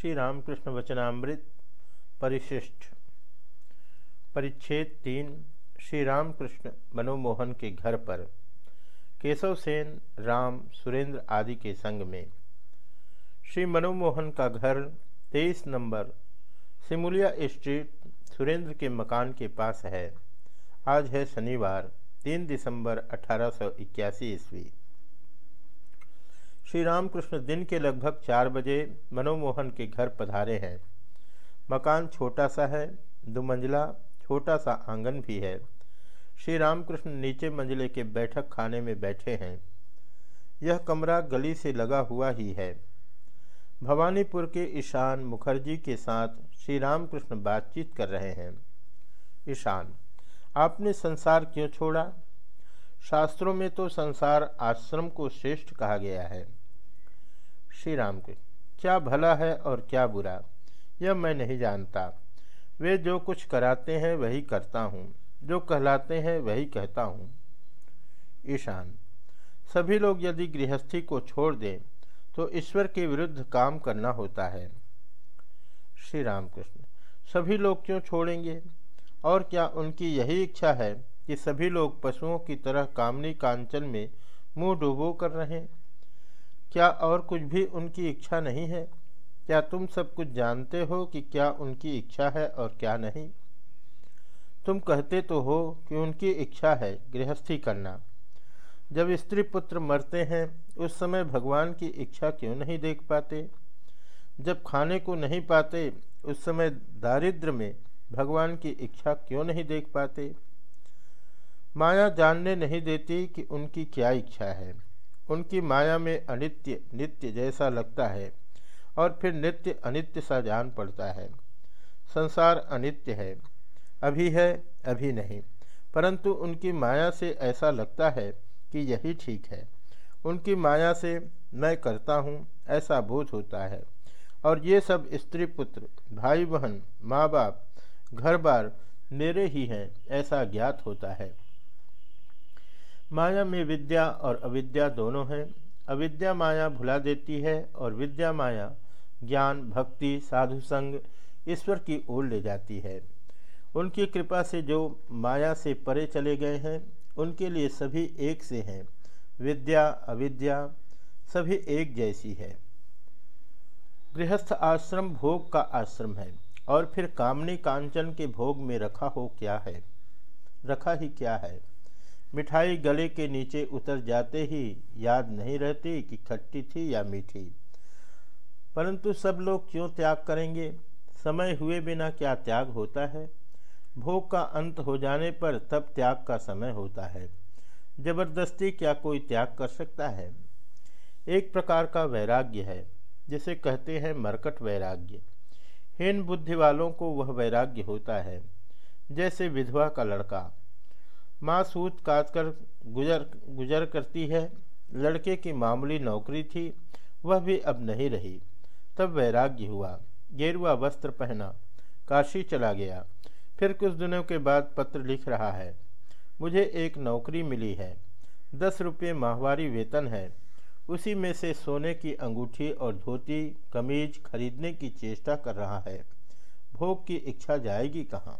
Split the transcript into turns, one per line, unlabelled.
श्री रामकृष्ण वचनामृत परिशिष्ट। परिच्छेद तीन श्री रामकृष्ण मनोमोहन के घर पर केशव सेन राम, सुरेंद्र आदि के संग में। श्री मनोमोहन का घर तेईस नंबर, सिमुलिया स्ट्रीट, सुरेंद्र के मकान के पास है। आज है शनिवार, तीन दिसंबर अठारह सौ इक्यासी ईस्वी। श्री रामकृष्ण दिन के लगभग चार बजे मनोमोहन के घर पधारे हैं। मकान छोटा सा है, दो मंजिला, छोटा सा आँगन भी है। श्री रामकृष्ण नीचे मंजिले के बैठक खाने में बैठे हैं। यह कमरा गली से लगा हुआ ही है। भवानीपुर के ईशान मुखर्जी के साथ श्री रामकृष्ण बातचीत कर रहे हैं। ईशान, आपने संसार क्यों छोड़ा? शास्त्रों में तो संसार आश्रम को श्रेष्ठ कहा गया है। श्री राम के। क्या भला है और क्या बुरा, यह मैं नहीं जानता। वे जो कुछ कराते हैं वही करता हूँ, जो कहलाते हैं वही कहता हूँ। ईशान, सभी लोग यदि गृहस्थी को छोड़ दें तो ईश्वर के विरुद्ध काम करना होता है। श्री रामकृष्ण सभी लोग क्यों छोड़ेंगे? और क्या उनकी यही इच्छा है कि सभी लोग पशुओं की तरह कामनी कांचन में मुँह डुबो कर रहें? क्या और कुछ भी उनकी इच्छा नहीं है? क्या तुम सब कुछ जानते हो कि क्या उनकी इच्छा है और क्या नहीं? तुम कहते तो हो कि उनकी इच्छा है गृहस्थी करना। जब स्त्री पुत्र मरते हैं, उस समय भगवान की इच्छा क्यों नहीं देख पाते? जब खाने को नहीं पाते, उस समय दारिद्र में भगवान की इच्छा क्यों नहीं देख पाते? माया जानने नहीं देती कि उनकी क्या इच्छा है। उनकी माया में अनित्य, नित्य जैसा लगता है और फिर नित्य अनित्य सा जान पड़ता है। संसार अनित्य है। अभी है, अभी नहीं। परंतु उनकी माया से ऐसा लगता है कि यही ठीक है। उनकी माया से मैं करता हूँ, ऐसा बोध होता है। और ये सब स्त्री पुत्र, भाई बहन, माँ बाप, घर बार मेरे ही हैं, ऐसा ज्ञात होता है। माया में विद्या और अविद्या दोनों हैं। अविद्या माया भुला देती है और विद्या माया ज्ञान, भक्ति, साधु संग ईश्वर की ओर ले जाती है। उनकी कृपा से जो माया से परे चले गए हैं, उनके लिए सभी एक से हैं। विद्या, अविद्या सभी एक जैसी है। गृहस्थ आश्रम भोग का आश्रम है और फिर कामनी कांचन के भोग में रखा हो क्या है? रखा ही क्या है? मिठाई गले के नीचे उतर जाते ही याद नहीं रहती कि खट्टी थी या मीठी। परंतु सब लोग क्यों त्याग करेंगे? समय हुए बिना क्या त्याग होता है? भोग का अंत हो जाने पर तब त्याग का समय होता है। ज़बरदस्ती क्या कोई त्याग कर सकता है? एक प्रकार का वैराग्य है, जिसे कहते हैं मरकट वैराग्य। हीन बुद्धि वालों को वह वैराग्य होता है, जैसे विधवा का लड़का। माँ सूत काट कर गुजर गुजर करती है। लड़के की मामूली नौकरी थी, वह भी अब नहीं रही। तब वैराग्य हुआ, गेरुआ वस्त्र पहना, काशी चला गया। फिर कुछ दिनों के बाद पत्र लिख रहा है, मुझे एक नौकरी मिली है, दस रुपये माहवारी वेतन है। उसी में से सोने की अंगूठी और धोती, कमीज खरीदने की चेष्टा कर रहा है। भोग की इच्छा जाएगी कहाँ?